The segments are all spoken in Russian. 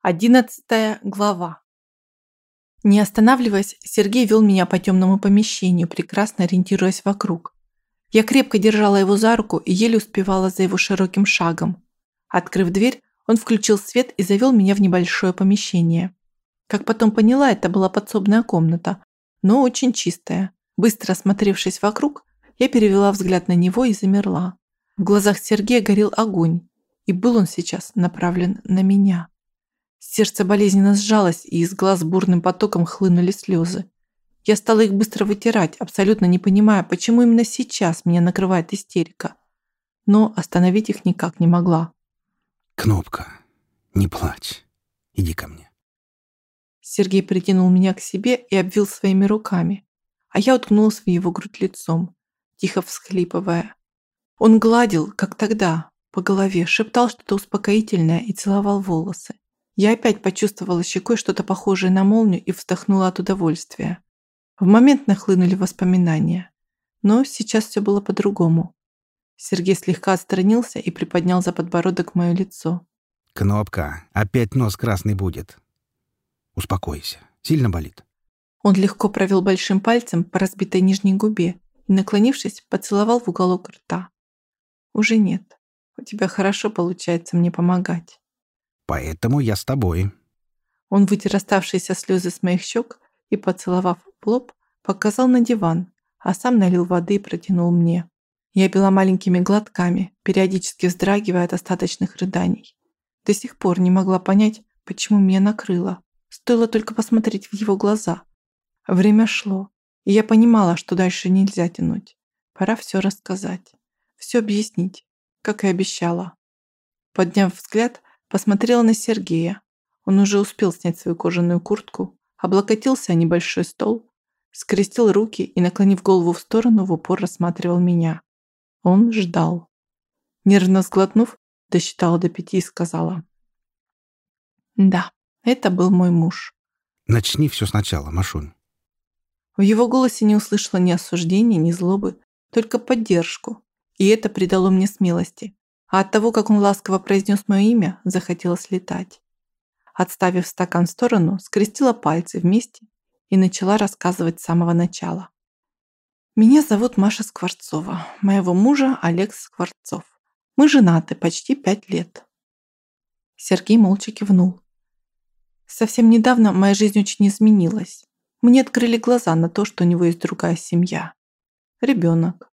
Одиннадцатая глава. Не останавливаясь, Сергей вел меня по темному помещению, прекрасно ориентируясь вокруг. Я крепко держала его за руку и еле успевала за его широким шагом. Открыв дверь, он включил свет и завел меня в небольшое помещение. Как потом поняла, это была подсобная комната, но очень чистая. Быстро осмотревшись вокруг, я перевела взгляд на него и замерла. В глазах Сергея горел огонь, и был он сейчас направлен на меня. Сердце болезненно сжалось, и из глаз бурным потоком хлынули слезы. Я стала их быстро вытирать, абсолютно не понимая, почему именно сейчас меня накрывает истерика. Но остановить их никак не могла. «Кнопка, не плачь. Иди ко мне». Сергей притянул меня к себе и обвил своими руками, а я уткнулась в его грудь лицом, тихо всхлипывая. Он гладил, как тогда, по голове, шептал что-то успокоительное и целовал волосы. Я опять почувствовала щекой что-то похожее на молнию и вздохнула от удовольствия. В момент нахлынули воспоминания. Но сейчас все было по-другому. Сергей слегка отстранился и приподнял за подбородок мое лицо. «Кнопка, опять нос красный будет. Успокойся. Сильно болит?» Он легко провел большим пальцем по разбитой нижней губе и, наклонившись, поцеловал в уголок рта. «Уже нет. У тебя хорошо получается мне помогать». Поэтому я с тобой». Он вытер оставшиеся слезы с моих щек и, поцеловав лоб, показал на диван, а сам налил воды и протянул мне. Я пила маленькими глотками, периодически вздрагивая от остаточных рыданий. До сих пор не могла понять, почему меня накрыло. Стоило только посмотреть в его глаза. Время шло, и я понимала, что дальше нельзя тянуть. Пора все рассказать, все объяснить, как и обещала. Подняв взгляд, Посмотрела на Сергея. Он уже успел снять свою кожаную куртку, облокотился о небольшой стол, скрестил руки и, наклонив голову в сторону, в упор рассматривал меня. Он ждал. Нервно сглотнув, досчитала до пяти и сказала. «Да, это был мой муж». «Начни все сначала, Машунь». В его голосе не услышала ни осуждения, ни злобы, только поддержку, и это придало мне смелости а от того, как он ласково произнес мое имя, захотелось летать. Отставив стакан в сторону, скрестила пальцы вместе и начала рассказывать с самого начала. Меня зовут Маша Скворцова, моего мужа Олег Скворцов. Мы женаты почти пять лет. Сергей молча кивнул. Совсем недавно моя жизнь очень изменилась. Мне открыли глаза на то, что у него есть другая семья. Ребенок.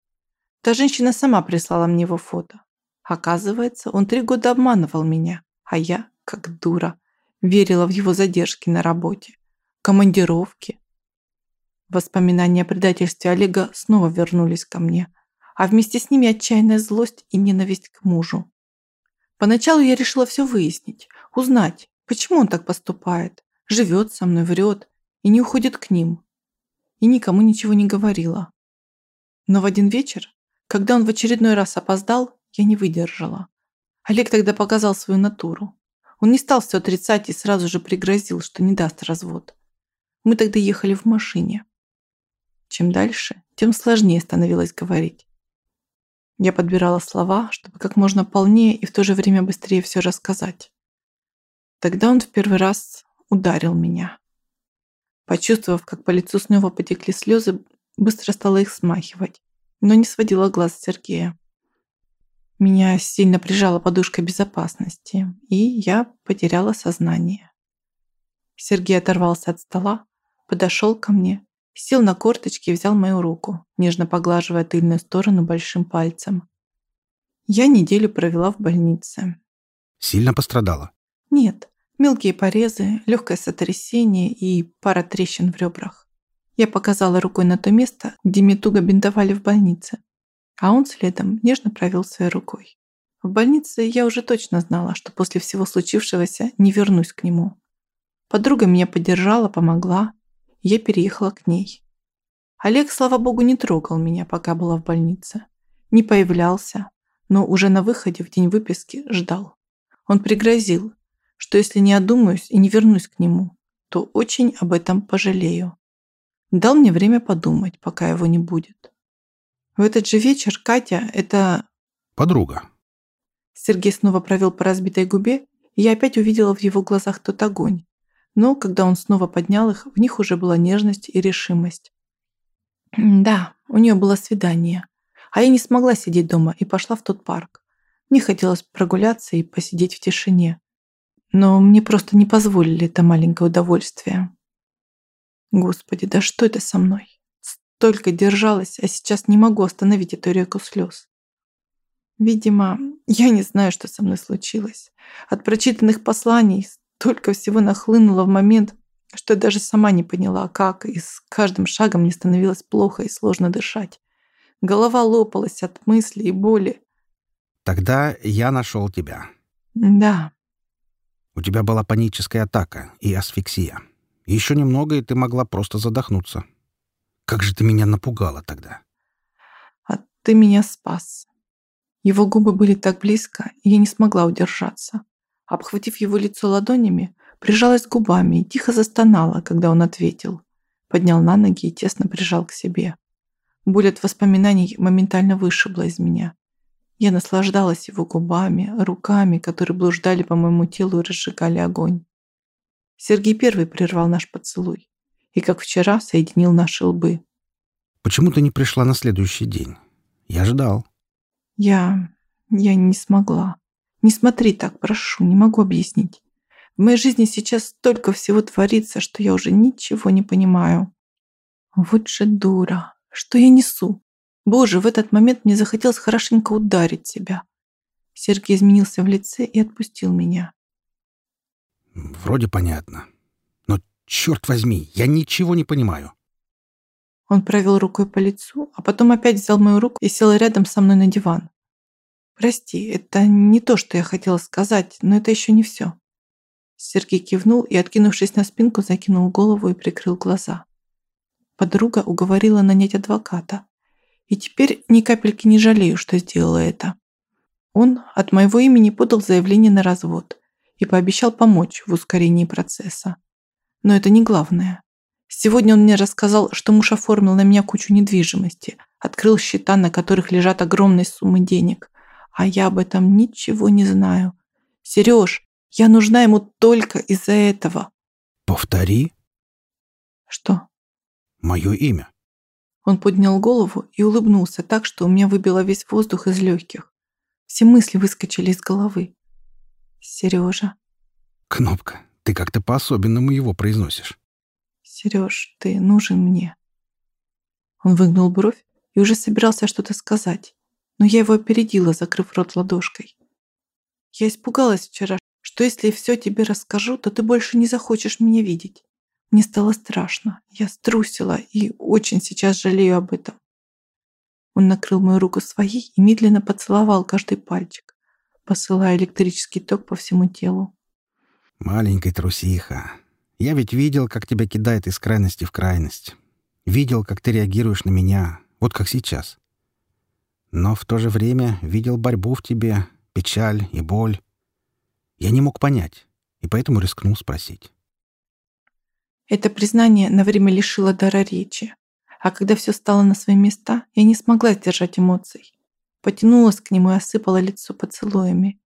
Та женщина сама прислала мне его фото. Оказывается, он три года обманывал меня, а я, как дура, верила в его задержки на работе, командировки. Воспоминания о предательстве Олега снова вернулись ко мне, а вместе с ними отчаянная злость и ненависть к мужу. Поначалу я решила все выяснить, узнать, почему он так поступает, живет со мной, врет и не уходит к ним. И никому ничего не говорила. Но в один вечер, когда он в очередной раз опоздал, я не выдержала. Олег тогда показал свою натуру. Он не стал все отрицать и сразу же пригрозил, что не даст развод. Мы тогда ехали в машине. Чем дальше, тем сложнее становилось говорить. Я подбирала слова, чтобы как можно полнее и в то же время быстрее все рассказать. Тогда он в первый раз ударил меня. Почувствовав, как по лицу снова потекли слезы, быстро стала их смахивать, но не сводила глаз Сергея. Меня сильно прижала подушка безопасности, и я потеряла сознание. Сергей оторвался от стола, подошел ко мне, сел на корточки и взял мою руку, нежно поглаживая тыльную сторону большим пальцем. Я неделю провела в больнице. Сильно пострадала? Нет, мелкие порезы, легкое сотрясение и пара трещин в ребрах. Я показала рукой на то место, где меня туго бинтовали в больнице а он следом нежно провел своей рукой. В больнице я уже точно знала, что после всего случившегося не вернусь к нему. Подруга меня поддержала, помогла, я переехала к ней. Олег, слава богу, не трогал меня, пока была в больнице. Не появлялся, но уже на выходе в день выписки ждал. Он пригрозил, что если не одумаюсь и не вернусь к нему, то очень об этом пожалею. Дал мне время подумать, пока его не будет. В этот же вечер Катя, это... Подруга. Сергей снова провел по разбитой губе и я опять увидела в его глазах тот огонь. Но когда он снова поднял их, в них уже была нежность и решимость. Да, у нее было свидание. А я не смогла сидеть дома и пошла в тот парк. Мне хотелось прогуляться и посидеть в тишине. Но мне просто не позволили это маленькое удовольствие. Господи, да что это со мной? Столько держалась, а сейчас не могу остановить эту реку слез. Видимо, я не знаю, что со мной случилось. От прочитанных посланий столько всего нахлынуло в момент, что я даже сама не поняла, как, и с каждым шагом мне становилось плохо и сложно дышать. Голова лопалась от мыслей и боли. Тогда я нашел тебя. Да. У тебя была паническая атака и асфиксия. Еще немного, и ты могла просто задохнуться. Как же ты меня напугала тогда. А ты меня спас. Его губы были так близко, и я не смогла удержаться. Обхватив его лицо ладонями, прижалась губами и тихо застонала, когда он ответил. Поднял на ноги и тесно прижал к себе. Боль от воспоминаний моментально вышибла из меня. Я наслаждалась его губами, руками, которые блуждали по моему телу и разжигали огонь. Сергей первый прервал наш поцелуй и, как вчера, соединил наши лбы. «Почему ты не пришла на следующий день? Я ждал». Я... я не смогла. Не смотри так, прошу, не могу объяснить. В моей жизни сейчас столько всего творится, что я уже ничего не понимаю. Вот же дура. Что я несу? Боже, в этот момент мне захотелось хорошенько ударить себя. Сергей изменился в лице и отпустил меня. Вроде понятно. Черт возьми, я ничего не понимаю. Он провел рукой по лицу, а потом опять взял мою руку и сел рядом со мной на диван. «Прости, это не то, что я хотела сказать, но это еще не все». Сергей кивнул и, откинувшись на спинку, закинул голову и прикрыл глаза. Подруга уговорила нанять адвоката. И теперь ни капельки не жалею, что сделала это. Он от моего имени подал заявление на развод и пообещал помочь в ускорении процесса. Но это не главное. Сегодня он мне рассказал, что муж оформил на меня кучу недвижимости, открыл счета, на которых лежат огромные суммы денег. А я об этом ничего не знаю. Сереж, я нужна ему только из-за этого. Повтори. Что? Мое имя. Он поднял голову и улыбнулся так, что у меня выбило весь воздух из легких. Все мысли выскочили из головы. Сережа. Кнопка, ты как-то по-особенному его произносишь. Сереж, ты нужен мне. Он выгнул бровь и уже собирался что-то сказать, но я его опередила, закрыв рот ладошкой. Я испугалась вчера, что если все тебе расскажу, то ты больше не захочешь меня видеть. Мне стало страшно, я струсила и очень сейчас жалею об этом. Он накрыл мою руку своей и медленно поцеловал каждый пальчик, посылая электрический ток по всему телу. Маленькая трусиха, я ведь видел, как тебя кидает из крайности в крайность. Видел, как ты реагируешь на меня, вот как сейчас. Но в то же время видел борьбу в тебе, печаль и боль. Я не мог понять, и поэтому рискнул спросить. Это признание на время лишило дара речи. А когда все стало на свои места, я не смогла сдержать эмоций. Потянулась к нему и осыпала лицо поцелуями,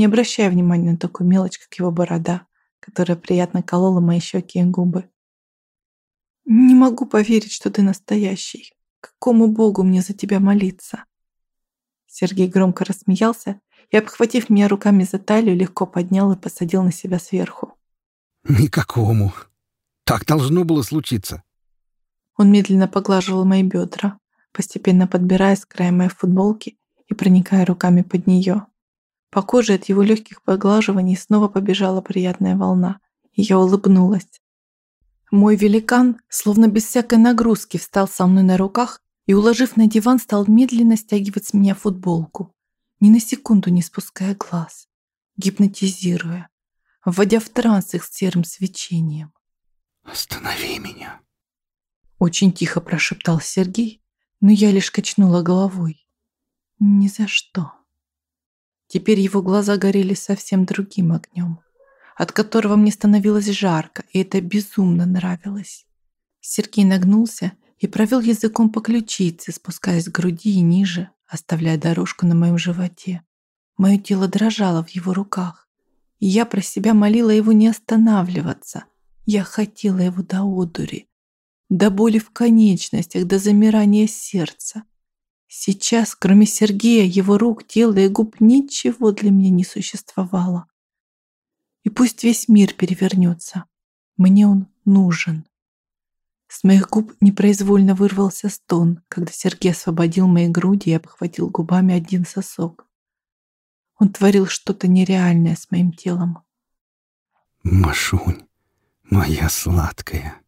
не обращая внимания на такую мелочь, как его борода которая приятно колола мои щеки и губы. «Не могу поверить, что ты настоящий. Какому богу мне за тебя молиться?» Сергей громко рассмеялся и, обхватив меня руками за талию, легко поднял и посадил на себя сверху. «Никакому. Так должно было случиться». Он медленно поглаживал мои бедра, постепенно подбирая с края моей футболки и проникая руками под нее. По коже от его легких поглаживаний снова побежала приятная волна, и я улыбнулась. Мой великан, словно без всякой нагрузки, встал со мной на руках и, уложив на диван, стал медленно стягивать с меня футболку, ни на секунду не спуская глаз, гипнотизируя, вводя в транс их серым свечением. «Останови меня!» Очень тихо прошептал Сергей, но я лишь качнула головой. «Ни за что!» Теперь его глаза горели совсем другим огнем, от которого мне становилось жарко, и это безумно нравилось. Сергей нагнулся и провел языком по ключице, спускаясь к груди и ниже, оставляя дорожку на моем животе. Мое тело дрожало в его руках, И я про себя молила его не останавливаться. Я хотела его до одури, до боли в конечностях, до замирания сердца. Сейчас, кроме Сергея, его рук, тела и губ, ничего для меня не существовало. И пусть весь мир перевернется, мне он нужен. С моих губ непроизвольно вырвался стон, когда Сергей освободил мои груди и обхватил губами один сосок. Он творил что-то нереальное с моим телом. «Машунь, моя сладкая!»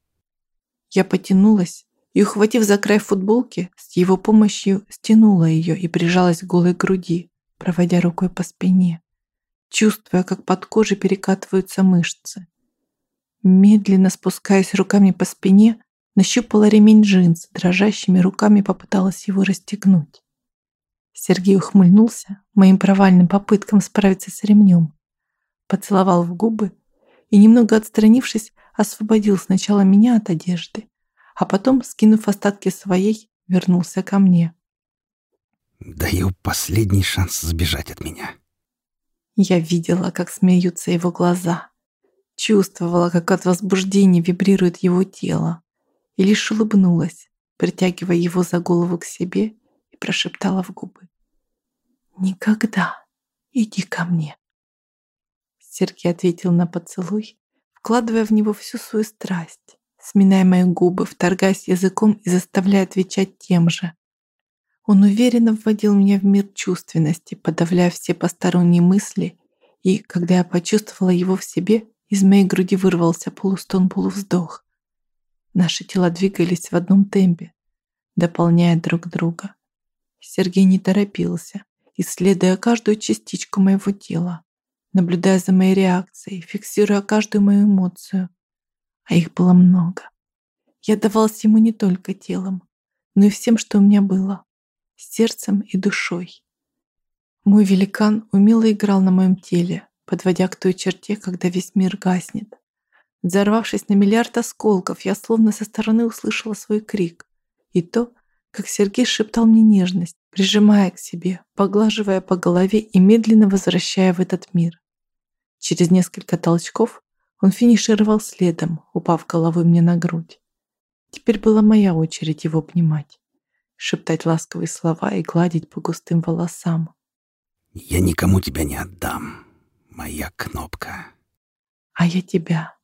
Я потянулась и, ухватив за край футболки, с его помощью стянула ее и прижалась к голой груди, проводя рукой по спине, чувствуя, как под кожей перекатываются мышцы. Медленно спускаясь руками по спине, Нащупала ремень джинс, дрожащими руками попыталась его расстегнуть. Сергей ухмыльнулся моим провальным попыткам справиться с ремнем, поцеловал в губы и, немного отстранившись, освободил сначала меня от одежды, а потом, скинув остатки своей, вернулся ко мне. «Даю последний шанс сбежать от меня». Я видела, как смеются его глаза, чувствовала, как от возбуждения вибрирует его тело и лишь улыбнулась, притягивая его за голову к себе и прошептала в губы. «Никогда иди ко мне». Сергей ответил на поцелуй, вкладывая в него всю свою страсть, сминая мои губы, вторгаясь языком и заставляя отвечать тем же. Он уверенно вводил меня в мир чувственности, подавляя все посторонние мысли, и, когда я почувствовала его в себе, из моей груди вырвался полустон-полувздох. Наши тела двигались в одном темпе, дополняя друг друга. Сергей не торопился, исследуя каждую частичку моего тела, наблюдая за моей реакцией, фиксируя каждую мою эмоцию. А их было много. Я давалась ему не только телом, но и всем, что у меня было, сердцем и душой. Мой великан умело играл на моем теле, подводя к той черте, когда весь мир гаснет. Взорвавшись на миллиард осколков, я словно со стороны услышала свой крик. И то, как Сергей шептал мне нежность, прижимая к себе, поглаживая по голове и медленно возвращая в этот мир. Через несколько толчков он финишировал следом, упав головой мне на грудь. Теперь была моя очередь его обнимать, шептать ласковые слова и гладить по густым волосам. «Я никому тебя не отдам, моя кнопка». «А я тебя»,